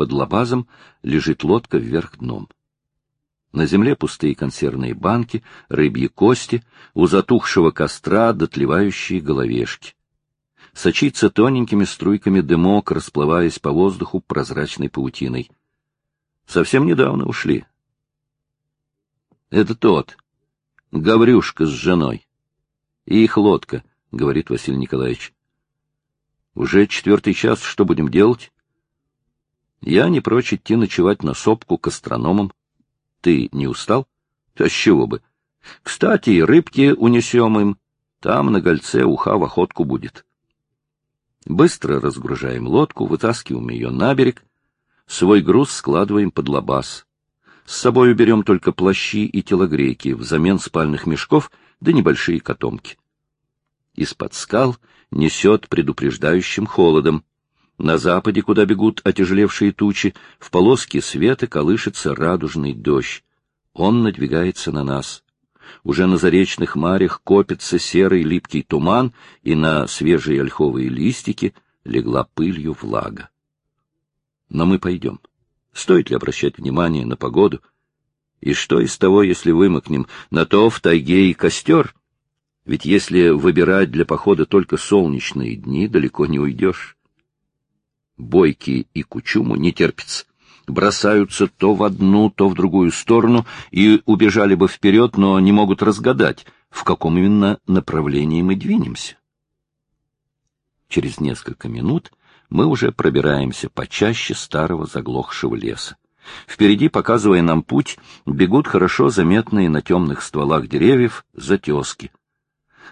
Под лабазом лежит лодка вверх дном. На земле пустые консервные банки, рыбьи кости, у затухшего костра дотлевающие головешки. Сочится тоненькими струйками дымок, расплываясь по воздуху прозрачной паутиной. Совсем недавно ушли. Это тот, Гаврюшка с женой. И их лодка, — говорит Василий Николаевич. Уже четвертый час, что будем делать? Я не прочь идти ночевать на сопку к астрономам. Ты не устал? А с чего бы? Кстати, рыбки унесем им. Там на гольце уха в охотку будет. Быстро разгружаем лодку, вытаскиваем ее на берег. Свой груз складываем под лабаз. С собой уберем только плащи и телогрейки взамен спальных мешков да небольшие котомки. Из-под скал несет предупреждающим холодом. На западе, куда бегут отяжелевшие тучи, в полоске света колышется радужный дождь. Он надвигается на нас. Уже на заречных марях копится серый липкий туман, и на свежие ольховые листики легла пылью влага. Но мы пойдем. Стоит ли обращать внимание на погоду? И что из того, если вымокнем? На то в тайге и костер. Ведь если выбирать для похода только солнечные дни, далеко не уйдешь. Бойки и Кучуму не терпится. Бросаются то в одну, то в другую сторону и убежали бы вперед, но не могут разгадать, в каком именно направлении мы двинемся. Через несколько минут мы уже пробираемся почаще старого заглохшего леса. Впереди, показывая нам путь, бегут хорошо заметные на темных стволах деревьев затески.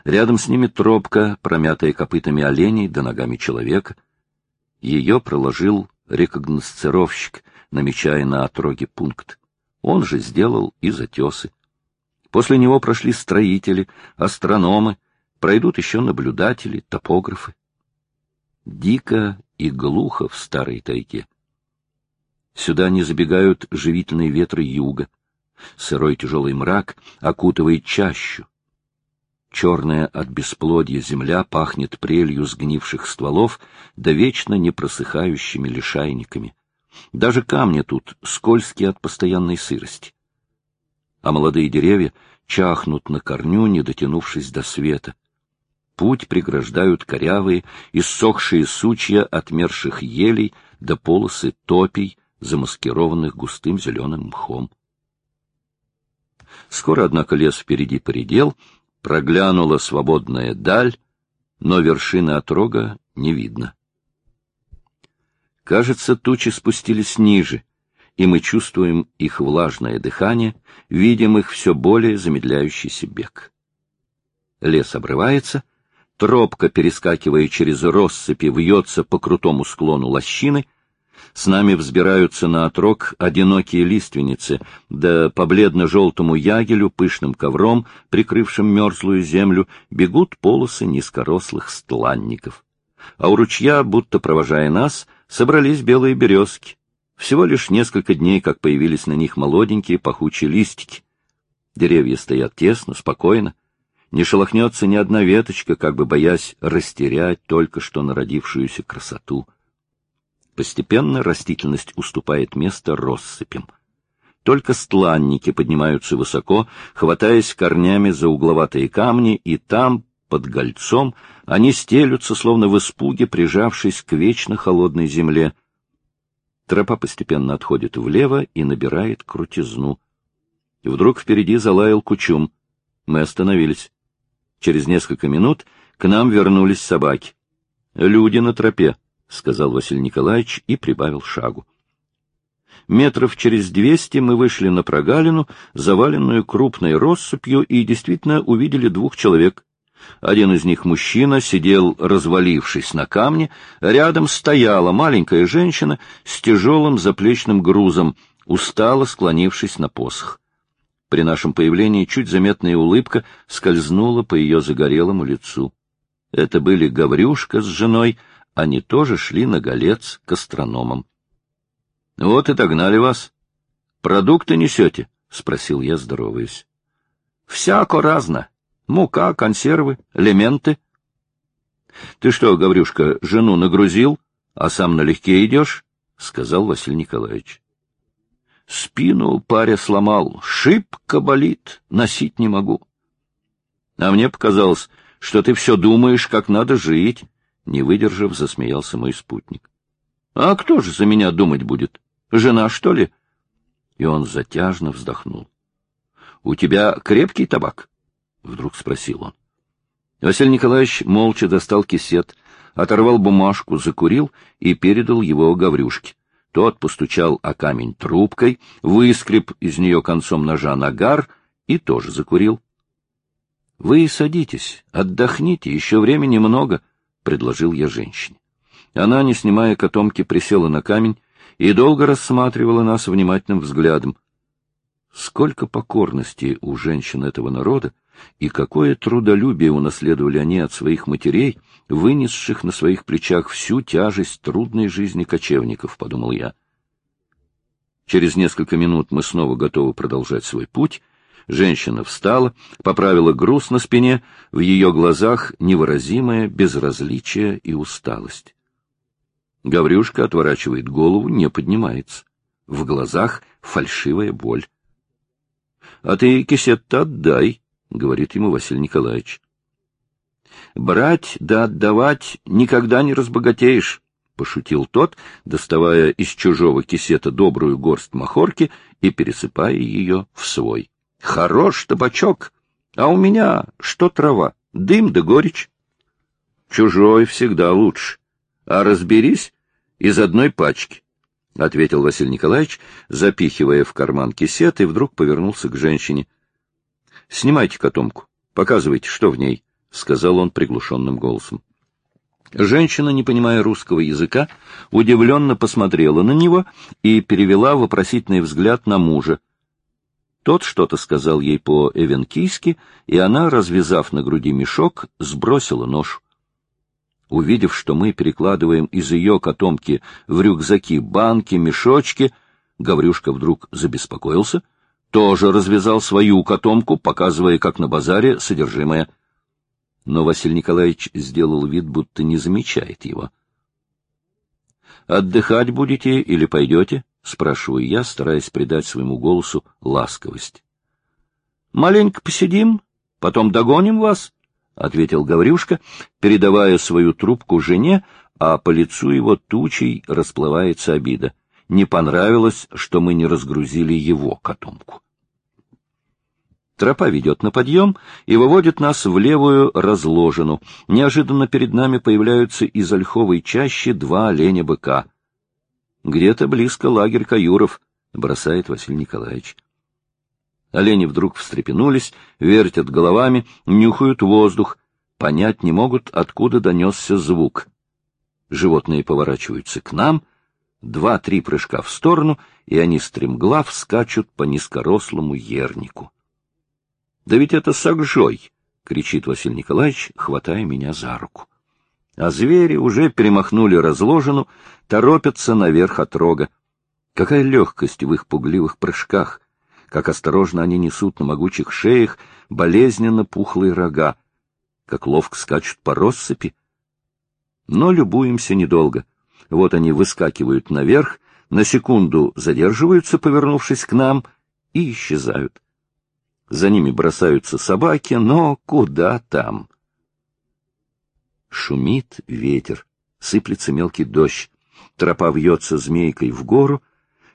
Рядом с ними тропка, промятая копытами оленей да ногами человека — ее проложил рекогносцировщик, намечая на отроге пункт. Он же сделал и затесы. После него прошли строители, астрономы, пройдут еще наблюдатели, топографы. Дико и глухо в старой тайге. Сюда не забегают живительные ветры юга. Сырой тяжелый мрак окутывает чащу. Черная от бесплодья земля пахнет прелью сгнивших стволов да вечно непросыхающими лишайниками. Даже камни тут скользкие от постоянной сырости. А молодые деревья чахнут на корню, не дотянувшись до света. Путь преграждают корявые, иссохшие сучья отмерших елей до полосы топий, замаскированных густым зеленым мхом. Скоро, однако, лес впереди поредел — Проглянула свободная даль, но вершины отрога не видно. Кажется, тучи спустились ниже, и мы чувствуем их влажное дыхание, видим их все более замедляющийся бег. Лес обрывается, тропка, перескакивая через россыпи, вьется по крутому склону лощины — с нами взбираются на отрог одинокие лиственницы, да по бледно-желтому ягелю, пышным ковром, прикрывшим мерзлую землю, бегут полосы низкорослых стланников. А у ручья, будто провожая нас, собрались белые березки. Всего лишь несколько дней, как появились на них молоденькие пахучие листики. Деревья стоят тесно, спокойно. Не шелохнется ни одна веточка, как бы боясь растерять только что народившуюся красоту. Постепенно растительность уступает место россыпям. Только стланники поднимаются высоко, хватаясь корнями за угловатые камни, и там, под гольцом, они стелются, словно в испуге, прижавшись к вечно холодной земле. Тропа постепенно отходит влево и набирает крутизну. И вдруг впереди залаял кучум. Мы остановились. Через несколько минут к нам вернулись собаки. Люди на тропе. — сказал Василий Николаевич и прибавил шагу. Метров через двести мы вышли на прогалину, заваленную крупной россыпью, и действительно увидели двух человек. Один из них, мужчина, сидел, развалившись на камне, рядом стояла маленькая женщина с тяжелым заплечным грузом, устало склонившись на посох. При нашем появлении чуть заметная улыбка скользнула по ее загорелому лицу. Это были Гаврюшка с женой, они тоже шли на голец к астрономам. — Вот и догнали вас. — Продукты несете? — спросил я, здороваясь. — Всяко разно. Мука, консервы, элементы. — Ты что, Гаврюшка, жену нагрузил, а сам налегке идешь? — сказал Василий Николаевич. — Спину паря сломал, шибко болит, носить не могу. — А мне показалось, что ты все думаешь, как надо жить, — не выдержав, засмеялся мой спутник. — А кто же за меня думать будет? Жена, что ли? И он затяжно вздохнул. — У тебя крепкий табак? — вдруг спросил он. Василий Николаевич молча достал кисет, оторвал бумажку, закурил и передал его Гаврюшке. Тот постучал о камень трубкой, выскреб из нее концом ножа нагар и тоже закурил. — Вы садитесь, отдохните, еще времени много, — предложил я женщине. Она, не снимая котомки, присела на камень и долго рассматривала нас внимательным взглядом. Сколько покорности у женщин этого народа, и какое трудолюбие унаследовали они от своих матерей, вынесших на своих плечах всю тяжесть трудной жизни кочевников, — подумал я. Через несколько минут мы снова готовы продолжать свой путь. Женщина встала, поправила груз на спине, в ее глазах невыразимое безразличие и усталость. Гаврюшка отворачивает голову, не поднимается. В глазах фальшивая боль. — А ты кисет-то отдай, — говорит ему Василий Николаевич. — Брать да отдавать никогда не разбогатеешь, — пошутил тот, доставая из чужого кисета добрую горсть махорки и пересыпая ее в свой. — Хорош табачок, а у меня что трава, дым да горечь. — Чужой всегда лучше, а разберись из одной пачки. — ответил Василий Николаевич, запихивая в карман кисет, и вдруг повернулся к женщине —— Снимайте котомку, показывайте, что в ней, — сказал он приглушенным голосом. Женщина, не понимая русского языка, удивленно посмотрела на него и перевела вопросительный взгляд на мужа. Тот что-то сказал ей по-эвенкийски, и она, развязав на груди мешок, сбросила нож. Увидев, что мы перекладываем из ее котомки в рюкзаки банки, мешочки, Гаврюшка вдруг забеспокоился — тоже развязал свою котомку, показывая, как на базаре, содержимое. Но Василий Николаевич сделал вид, будто не замечает его. «Отдыхать будете или пойдете?» — спрашиваю я, стараясь придать своему голосу ласковость. «Маленько посидим, потом догоним вас», — ответил Гаврюшка, передавая свою трубку жене, а по лицу его тучей расплывается обида не понравилось, что мы не разгрузили его котомку. Тропа ведет на подъем и выводит нас в левую разложину. Неожиданно перед нами появляются из ольховой чащи два оленя-быка. Где-то близко лагерь каюров, бросает Василий Николаевич. Олени вдруг встрепенулись, вертят головами, нюхают воздух, понять не могут, откуда донесся звук. Животные поворачиваются к нам — Два-три прыжка в сторону, и они стремглав скачут по низкорослому ернику. — Да ведь это сагжой! — кричит Василий Николаевич, хватая меня за руку. А звери уже перемахнули разложену, торопятся наверх от рога. Какая легкость в их пугливых прыжках! Как осторожно они несут на могучих шеях болезненно пухлые рога! Как ловко скачут по россыпи! Но любуемся недолго — вот они выскакивают наверх, на секунду задерживаются, повернувшись к нам, и исчезают. За ними бросаются собаки, но куда там? Шумит ветер, сыплется мелкий дождь, тропа вьется змейкой в гору,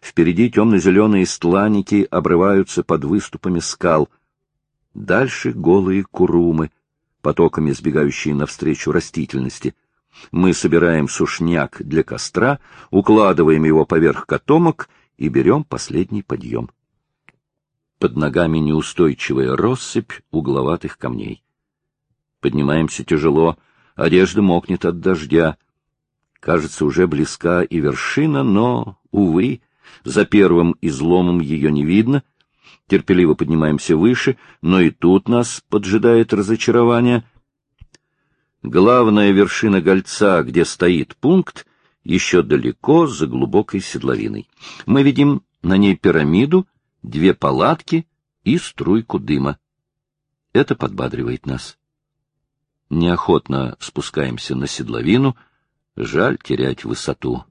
впереди темно-зеленые стланники обрываются под выступами скал. Дальше голые курумы, потоками сбегающие навстречу растительности — мы собираем сушняк для костра, укладываем его поверх котомок и берем последний подъем. Под ногами неустойчивая россыпь угловатых камней. Поднимаемся тяжело, одежда мокнет от дождя. Кажется, уже близка и вершина, но, увы, за первым изломом ее не видно. Терпеливо поднимаемся выше, но и тут нас поджидает разочарование — Главная вершина гольца, где стоит пункт, еще далеко за глубокой седловиной. Мы видим на ней пирамиду, две палатки и струйку дыма. Это подбадривает нас. Неохотно спускаемся на седловину, жаль терять высоту.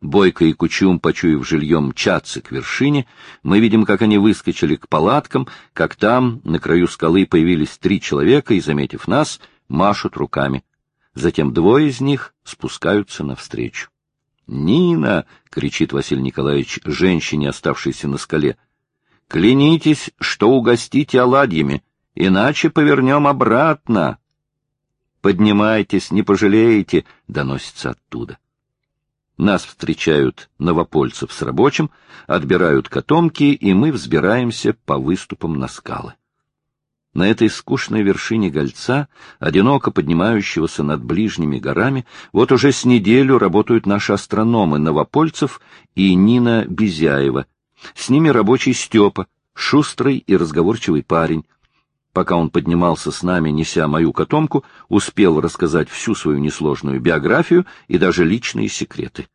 Бойко и Кучум, почуяв жильем, мчатся к вершине. Мы видим, как они выскочили к палаткам, как там, на краю скалы, появились три человека и, заметив нас, машут руками. Затем двое из них спускаются навстречу. «Нина!» — кричит Василий Николаевич женщине, оставшейся на скале. «Клянитесь, что угостите оладьями, иначе повернем обратно!» «Поднимайтесь, не пожалеете!» — доносится оттуда. Нас встречают новопольцев с рабочим, отбирают котомки, и мы взбираемся по выступам на скалы. На этой скучной вершине гольца, одиноко поднимающегося над ближними горами, вот уже с неделю работают наши астрономы Новопольцев и Нина Безяева. С ними рабочий Степа, шустрый и разговорчивый парень. Пока он поднимался с нами, неся мою котомку, успел рассказать всю свою несложную биографию и даже личные секреты.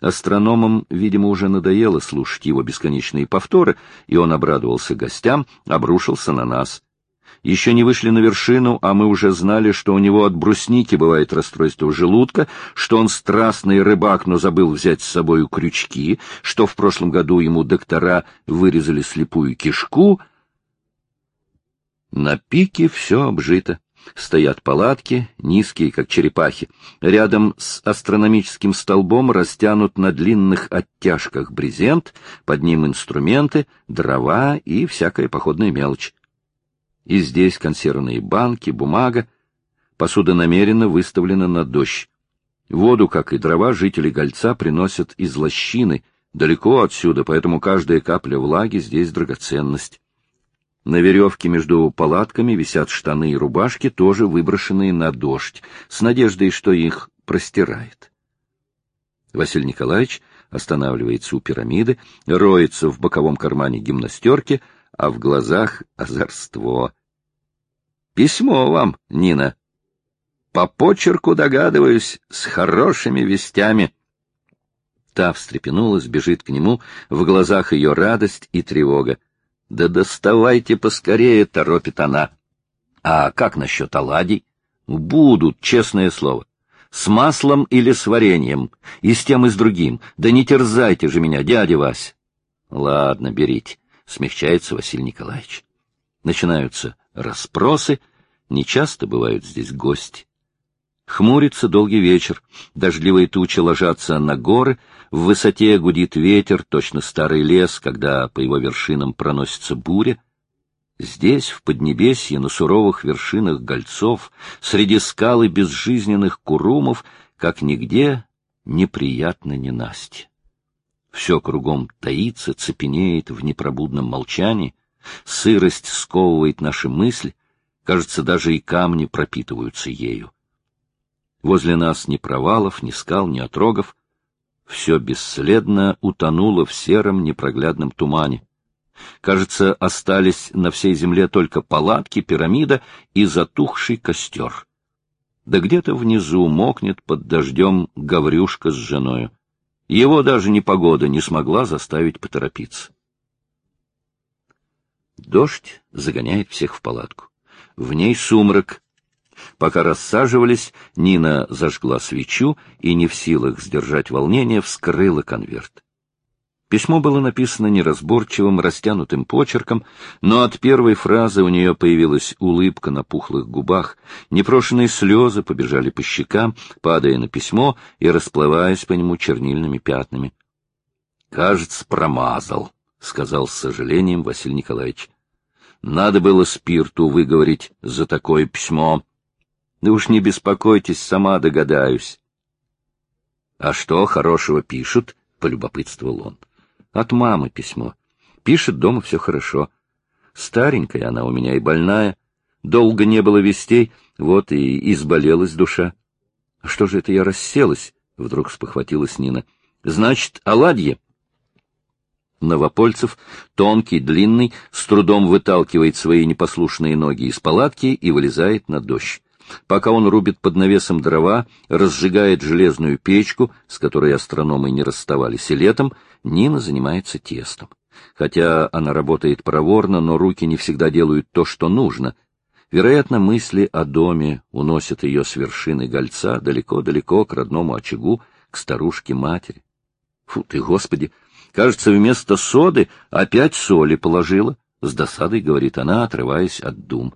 Астрономам, видимо, уже надоело слушать его бесконечные повторы, и он обрадовался гостям, обрушился на нас. Еще не вышли на вершину, а мы уже знали, что у него от брусники бывает расстройство желудка, что он страстный рыбак, но забыл взять с собой крючки, что в прошлом году ему доктора вырезали слепую кишку. На пике все обжито. Стоят палатки, низкие, как черепахи. Рядом с астрономическим столбом растянут на длинных оттяжках брезент, под ним инструменты, дрова и всякая походная мелочь. И здесь консервные банки, бумага. Посуда намеренно выставлена на дождь. Воду, как и дрова, жители Гольца приносят из лощины, далеко отсюда, поэтому каждая капля влаги здесь драгоценность. На веревке между палатками висят штаны и рубашки, тоже выброшенные на дождь, с надеждой, что их простирает. Василий Николаевич останавливается у пирамиды, роется в боковом кармане гимнастерки, а в глазах озорство. «Письмо вам, Нина. По почерку догадываюсь, с хорошими вестями». Та встрепенулась, бежит к нему, в глазах ее радость и тревога. Да доставайте поскорее, торопит она. А как насчет оладий? Будут, честное слово. С маслом или с вареньем, и с тем, и с другим. Да не терзайте же меня, дядя Вась. Ладно, берите, смягчается Василий Николаевич. Начинаются расспросы, нечасто бывают здесь гости. Хмурится долгий вечер, дождливые тучи ложатся на горы, в высоте гудит ветер, точно старый лес, когда по его вершинам проносится буря. Здесь, в Поднебесье, на суровых вершинах гольцов, среди скал и безжизненных курумов, как нигде, неприятно ненастье. Все кругом таится, цепенеет в непробудном молчании, сырость сковывает наши мысли, кажется, даже и камни пропитываются ею. Возле нас ни провалов, ни скал, ни отрогов. Все бесследно утонуло в сером непроглядном тумане. Кажется, остались на всей земле только палатки, пирамида и затухший костер. Да где-то внизу мокнет под дождем Гаврюшка с женою. Его даже непогода не смогла заставить поторопиться. Дождь загоняет всех в палатку. В ней сумрак, Пока рассаживались, Нина зажгла свечу и, не в силах сдержать волнение, вскрыла конверт. Письмо было написано неразборчивым, растянутым почерком, но от первой фразы у нее появилась улыбка на пухлых губах, непрошенные слезы побежали по щекам, падая на письмо и расплываясь по нему чернильными пятнами. — Кажется, промазал, — сказал с сожалением Василий Николаевич. — Надо было спирту выговорить за такое письмо. Да уж не беспокойтесь, сама догадаюсь. — А что хорошего пишут? — полюбопытствовал он. — От мамы письмо. Пишет дома все хорошо. Старенькая она у меня и больная. Долго не было вестей, вот и изболелась душа. — А что же это я расселась? — вдруг спохватилась Нина. — Значит, оладьи? Новопольцев, тонкий, длинный, с трудом выталкивает свои непослушные ноги из палатки и вылезает на дождь. Пока он рубит под навесом дрова, разжигает железную печку, с которой астрономы не расставались и летом, Нина занимается тестом. Хотя она работает проворно, но руки не всегда делают то, что нужно. Вероятно, мысли о доме уносят ее с вершины гольца далеко-далеко к родному очагу, к старушке-матери. Фу ты, Господи! Кажется, вместо соды опять соли положила. С досадой говорит она, отрываясь от дум.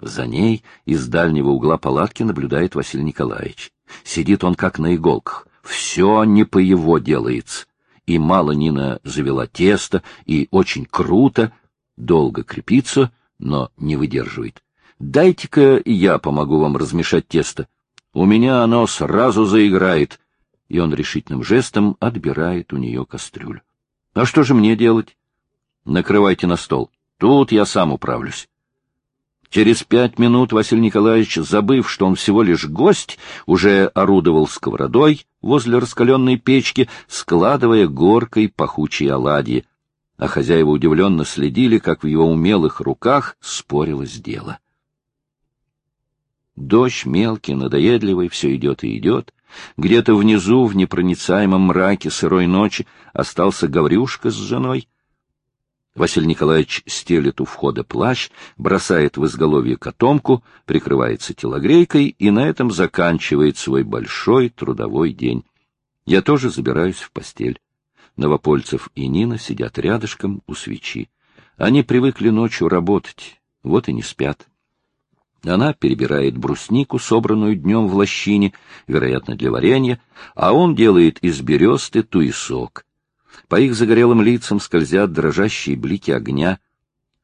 За ней из дальнего угла палатки наблюдает Василий Николаевич. Сидит он как на иголках. Все не по его делается. И мало Нина завела тесто, и очень круто, долго крепится, но не выдерживает. Дайте-ка я помогу вам размешать тесто. У меня оно сразу заиграет. И он решительным жестом отбирает у нее кастрюлю. А что же мне делать? Накрывайте на стол. Тут я сам управлюсь. Через пять минут Василий Николаевич, забыв, что он всего лишь гость, уже орудовал сковородой возле раскаленной печки, складывая горкой пахучие оладьи, а хозяева удивленно следили, как в его умелых руках спорилось дело. Дождь мелкий, надоедливый, все идет и идет. Где-то внизу, в непроницаемом мраке сырой ночи, остался Гаврюшка с женой — Василий Николаевич стелит у входа плащ, бросает в изголовье котомку, прикрывается телогрейкой и на этом заканчивает свой большой трудовой день. Я тоже забираюсь в постель. Новопольцев и Нина сидят рядышком у свечи. Они привыкли ночью работать, вот и не спят. Она перебирает бруснику, собранную днем в лощине, вероятно, для варенья, а он делает из бересты туесок. По их загорелым лицам скользят дрожащие блики огня.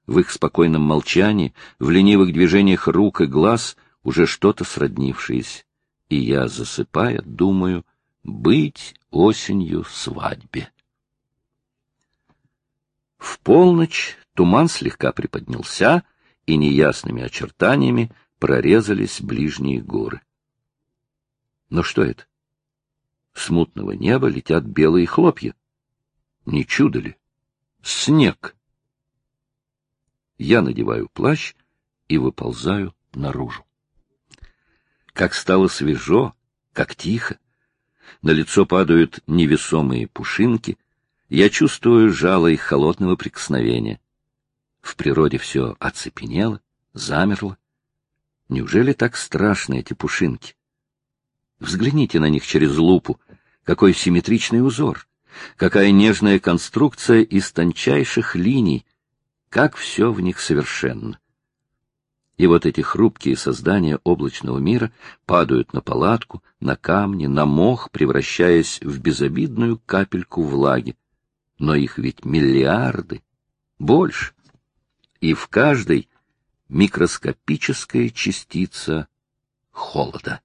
В их спокойном молчании, в ленивых движениях рук и глаз уже что-то сроднившееся. И я, засыпая, думаю, быть осенью свадьбе. В полночь туман слегка приподнялся, и неясными очертаниями прорезались ближние горы. Но что это? С мутного неба летят белые хлопья. Не чудо ли? Снег. Я надеваю плащ и выползаю наружу. Как стало свежо, как тихо. На лицо падают невесомые пушинки. Я чувствую жало их холодного прикосновения. В природе все оцепенело, замерло. Неужели так страшны эти пушинки? Взгляните на них через лупу. Какой симметричный узор! Какая нежная конструкция из тончайших линий, как все в них совершенно. И вот эти хрупкие создания облачного мира падают на палатку, на камни, на мох, превращаясь в безобидную капельку влаги. Но их ведь миллиарды, больше. И в каждой микроскопическая частица холода.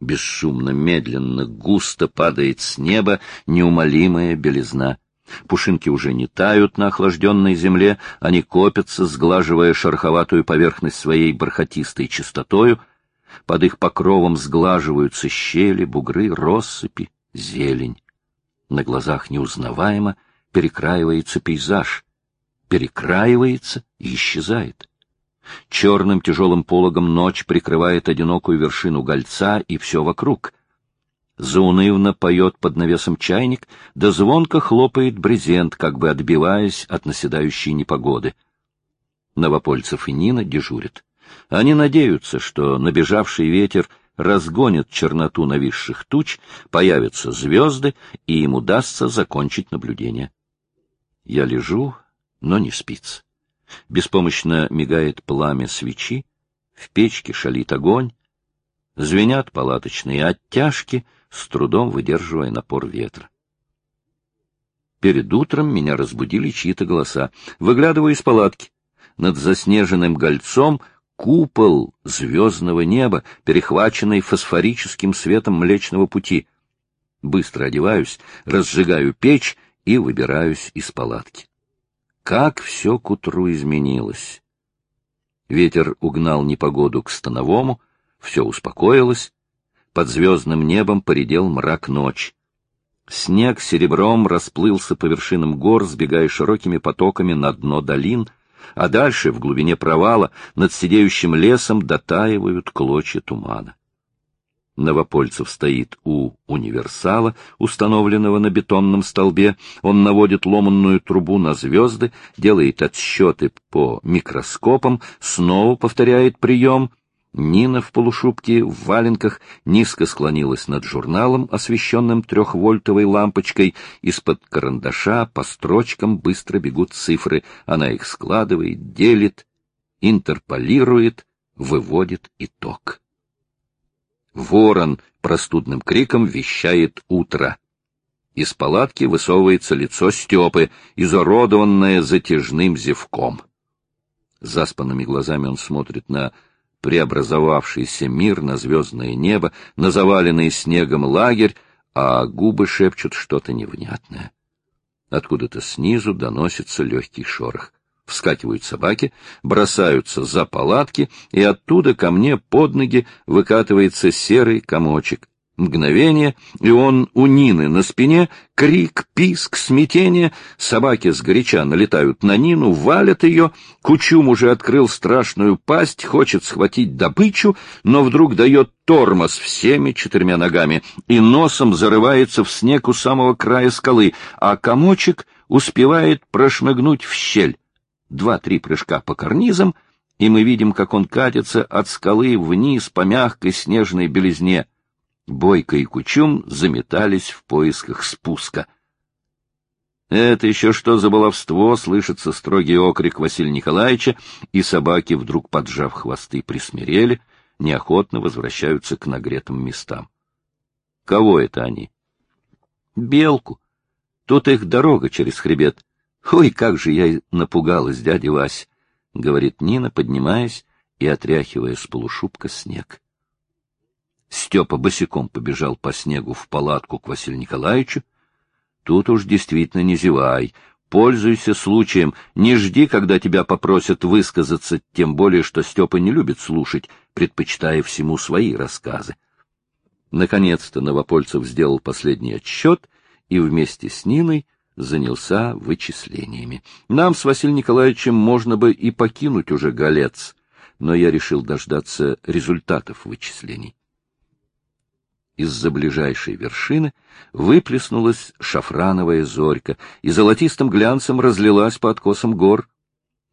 Бесшумно, медленно, густо падает с неба неумолимая белизна. Пушинки уже не тают на охлажденной земле, они копятся, сглаживая шероховатую поверхность своей бархатистой чистотою. Под их покровом сглаживаются щели, бугры, россыпи, зелень. На глазах неузнаваемо перекраивается пейзаж, перекраивается и исчезает. Черным тяжелым пологом ночь прикрывает одинокую вершину гольца и все вокруг. Заунывно поет под навесом чайник, да звонко хлопает брезент, как бы отбиваясь от наседающей непогоды. Новопольцев и Нина дежурят. Они надеются, что набежавший ветер разгонит черноту нависших туч, появятся звезды, и им удастся закончить наблюдение. Я лежу, но не спится. Беспомощно мигает пламя свечи, в печке шалит огонь, звенят палаточные оттяжки, с трудом выдерживая напор ветра. Перед утром меня разбудили чьи-то голоса. Выглядываю из палатки. Над заснеженным гольцом купол звездного неба, перехваченный фосфорическим светом Млечного Пути. Быстро одеваюсь, разжигаю печь и выбираюсь из палатки. Как все к утру изменилось! Ветер угнал непогоду к становому, все успокоилось, под звездным небом поредел мрак ночь. Снег серебром расплылся по вершинам гор, сбегая широкими потоками на дно долин, а дальше, в глубине провала, над сидеющим лесом дотаивают клочья тумана. Новопольцев стоит у универсала, установленного на бетонном столбе. Он наводит ломанную трубу на звезды, делает отсчеты по микроскопам, снова повторяет прием. Нина в полушубке, в валенках, низко склонилась над журналом, освещенным трехвольтовой лампочкой. Из-под карандаша по строчкам быстро бегут цифры. Она их складывает, делит, интерполирует, выводит итог. Ворон простудным криком вещает утро. Из палатки высовывается лицо Степы, изуродованное затяжным зевком. Заспанными глазами он смотрит на преобразовавшийся мир, на звездное небо, на заваленный снегом лагерь, а губы шепчут что-то невнятное. Откуда-то снизу доносится легкий шорох. Вскакивают собаки, бросаются за палатки, и оттуда ко мне под ноги выкатывается серый комочек. Мгновение, и он у Нины на спине, крик, писк, смятение, собаки сгоряча налетают на Нину, валят ее, Кучум уже открыл страшную пасть, хочет схватить добычу, но вдруг дает тормоз всеми четырьмя ногами и носом зарывается в снег у самого края скалы, а комочек успевает прошмыгнуть в щель. Два-три прыжка по карнизам, и мы видим, как он катится от скалы вниз по мягкой снежной белизне — Бойко и Кучум заметались в поисках спуска. «Это еще что за баловство?» — слышится строгий окрик Василия Николаевича, и собаки, вдруг поджав хвосты, присмирели, неохотно возвращаются к нагретым местам. «Кого это они?» «Белку. Тут их дорога через хребет. Ой, как же я напугалась, дядя Вась!» — говорит Нина, поднимаясь и отряхивая с полушубка снег. Степа босиком побежал по снегу в палатку к Василию Николаевичу. Тут уж действительно не зевай, пользуйся случаем, не жди, когда тебя попросят высказаться, тем более, что Степа не любит слушать, предпочитая всему свои рассказы. Наконец-то Новопольцев сделал последний отсчет и вместе с Ниной занялся вычислениями. Нам с Василием Николаевичем можно бы и покинуть уже Голец, но я решил дождаться результатов вычислений из-за ближайшей вершины выплеснулась шафрановая зорька и золотистым глянцем разлилась по откосам гор.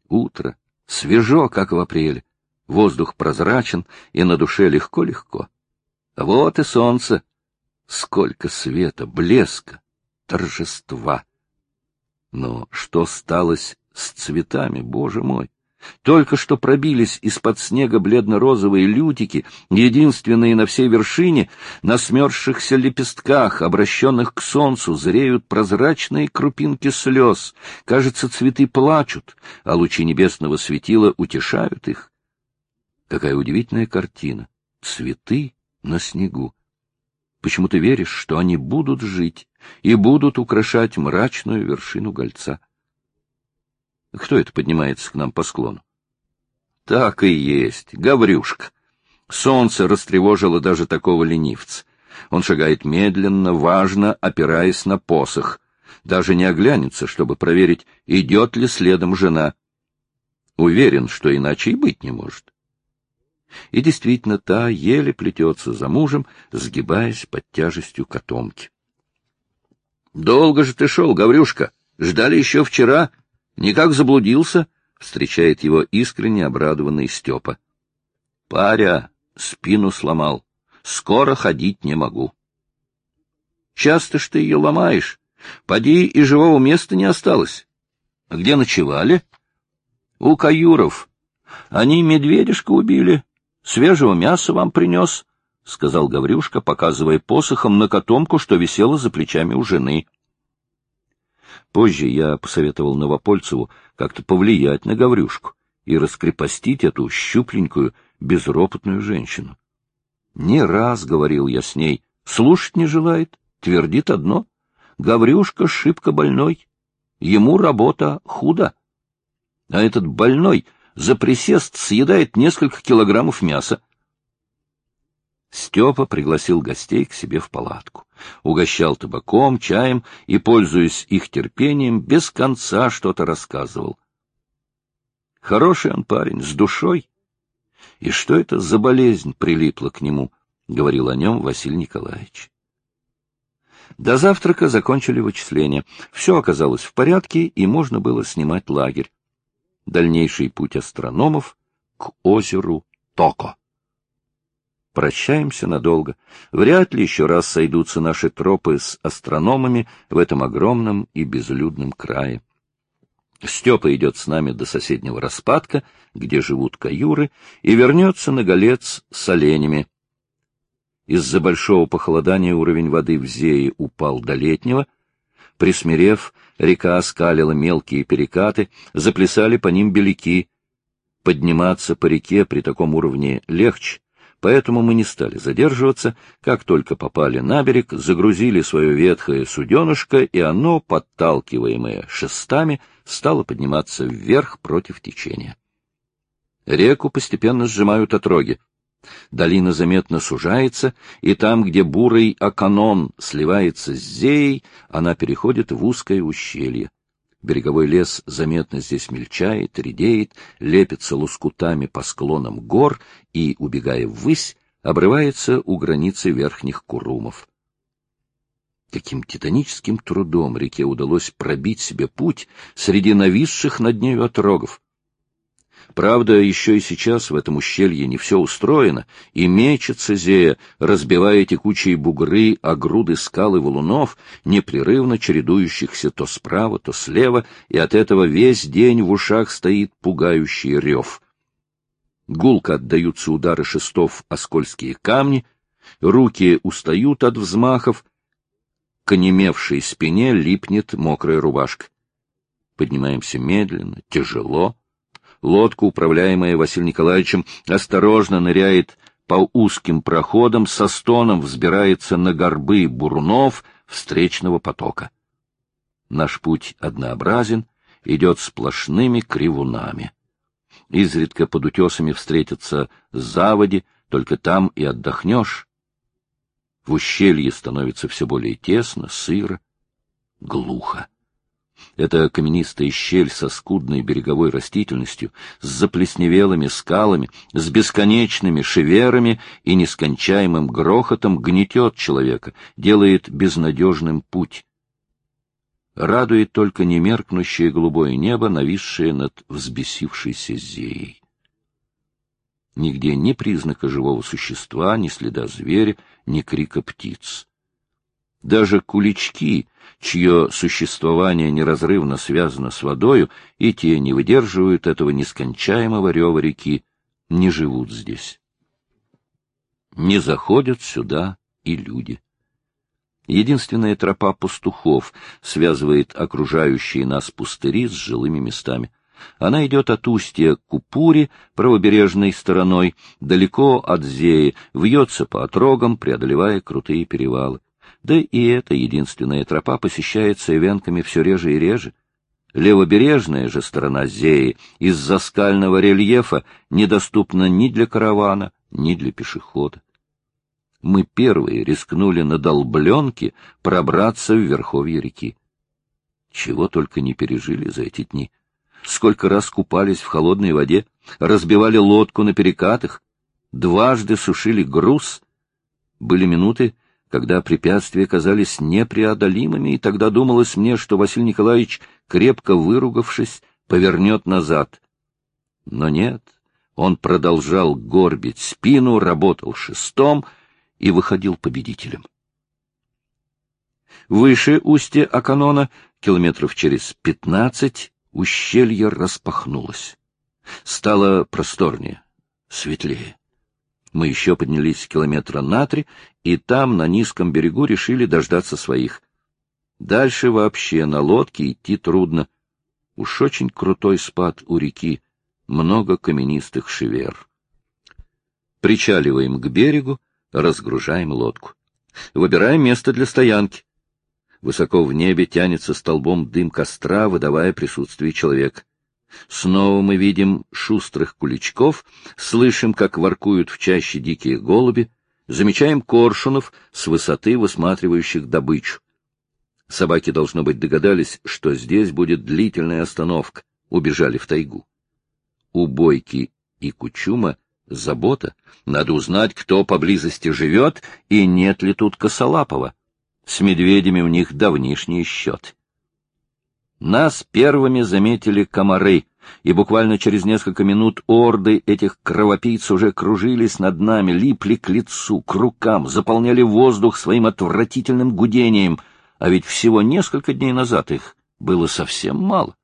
Утро, свежо, как в апреле, воздух прозрачен, и на душе легко-легко. Вот и солнце, сколько света, блеска, торжества. Но что сталось с цветами, боже мой? Только что пробились из-под снега бледно-розовые лютики, единственные на всей вершине, на смерзшихся лепестках, обращенных к солнцу, зреют прозрачные крупинки слез. Кажется, цветы плачут, а лучи небесного светила утешают их. Какая удивительная картина! Цветы на снегу. Почему ты веришь, что они будут жить и будут украшать мрачную вершину гольца? Кто это поднимается к нам по склону? Так и есть, Гаврюшка. Солнце растревожило даже такого ленивца. Он шагает медленно, важно, опираясь на посох. Даже не оглянется, чтобы проверить, идет ли следом жена. Уверен, что иначе и быть не может. И действительно, та еле плетется за мужем, сгибаясь под тяжестью котомки. — Долго же ты шел, Гаврюшка? Ждали еще вчера? — Никак заблудился, — встречает его искренне обрадованный Степа. — Паря, спину сломал. Скоро ходить не могу. — Часто ж ты ее ломаешь. Поди, и живого места не осталось. — Где ночевали? — У каюров. Они медведишка убили. Свежего мяса вам принес, — сказал Гаврюшка, показывая посохом на котомку, что висела за плечами у жены. Позже я посоветовал Новопольцеву как-то повлиять на Гаврюшку и раскрепостить эту щупленькую, безропотную женщину. Не раз говорил я с ней, слушать не желает, твердит одно. Гаврюшка шибко больной, ему работа худо. А этот больной за присест съедает несколько килограммов мяса. Степа пригласил гостей к себе в палатку. Угощал табаком, чаем и, пользуясь их терпением, без конца что-то рассказывал. Хороший он парень, с душой. И что это за болезнь прилипла к нему, — говорил о нем Василий Николаевич. До завтрака закончили вычисления. Все оказалось в порядке, и можно было снимать лагерь. Дальнейший путь астрономов к озеру Токо. Прощаемся надолго. Вряд ли еще раз сойдутся наши тропы с астрономами в этом огромном и безлюдном крае. Степа идет с нами до соседнего распадка, где живут каюры, и вернется на голец с оленями. Из-за большого похолодания уровень воды в Зее упал до летнего. Присмирев, река оскалила мелкие перекаты, заплясали по ним беляки. Подниматься по реке при таком уровне легче, поэтому мы не стали задерживаться. Как только попали на берег, загрузили свое ветхое суденышко, и оно, подталкиваемое шестами, стало подниматься вверх против течения. Реку постепенно сжимают отроги. Долина заметно сужается, и там, где бурый Аканон сливается с Зеей, она переходит в узкое ущелье. Береговой лес заметно здесь мельчает, редеет, лепится лоскутами по склонам гор и, убегая ввысь, обрывается у границы верхних курумов. Каким титаническим трудом реке удалось пробить себе путь среди нависших над нею отрогов. Правда, еще и сейчас в этом ущелье не все устроено, и мечется Зея, разбивая текучие бугры о груды скал и валунов, непрерывно чередующихся то справа, то слева, и от этого весь день в ушах стоит пугающий рев. Гулко отдаются удары шестов о скользкие камни, руки устают от взмахов, к онемевшей спине липнет мокрая рубашка. Поднимаемся медленно, тяжело, Лодка, управляемая Василием Николаевичем, осторожно ныряет по узким проходам, со стоном взбирается на горбы бурунов встречного потока. Наш путь однообразен, идет сплошными кривунами. Изредка под утесами встретятся заводи, только там и отдохнешь. В ущелье становится все более тесно, сыро, глухо. Это каменистая щель со скудной береговой растительностью, с заплесневелыми скалами, с бесконечными шеверами и нескончаемым грохотом гнетет человека, делает безнадежным путь. Радует только немеркнущее голубое небо, нависшее над взбесившейся зеей. Нигде ни признака живого существа, ни следа зверя, ни крика птиц. Даже кулички, чье существование неразрывно связано с водою, и те не выдерживают этого нескончаемого рева реки, не живут здесь. Не заходят сюда и люди. Единственная тропа пастухов связывает окружающие нас пустыри с жилыми местами. Она идет от устья Купури, правобережной стороной, далеко от Зеи, вьется по отрогам, преодолевая крутые перевалы. Да и эта единственная тропа посещается эвенками все реже и реже. Левобережная же сторона Зеи из-за скального рельефа недоступна ни для каравана, ни для пешехода. Мы первые рискнули на долбленке пробраться в верховье реки. Чего только не пережили за эти дни. Сколько раз купались в холодной воде, разбивали лодку на перекатах, дважды сушили груз. Были минуты, когда препятствия казались непреодолимыми, и тогда думалось мне, что Василий Николаевич, крепко выругавшись, повернет назад. Но нет, он продолжал горбить спину, работал шестом и выходил победителем. Выше устья Аканона, километров через пятнадцать, ущелье распахнулось. Стало просторнее, светлее. Мы еще поднялись километра на три, и там, на низком берегу, решили дождаться своих. Дальше вообще на лодке идти трудно. Уж очень крутой спад у реки, много каменистых шевер. Причаливаем к берегу, разгружаем лодку. Выбираем место для стоянки. Высоко в небе тянется столбом дым костра, выдавая присутствие человека. Снова мы видим шустрых куличков, слышим, как воркуют в чаще дикие голуби, замечаем коршунов с высоты высматривающих добычу. Собаки, должно быть, догадались, что здесь будет длительная остановка, убежали в тайгу. У Бойки и Кучума забота, надо узнать, кто поблизости живет и нет ли тут косолапого. С медведями у них давнишний счет. Нас первыми заметили комары, и буквально через несколько минут орды этих кровопийц уже кружились над нами, липли к лицу, к рукам, заполняли воздух своим отвратительным гудением, а ведь всего несколько дней назад их было совсем мало.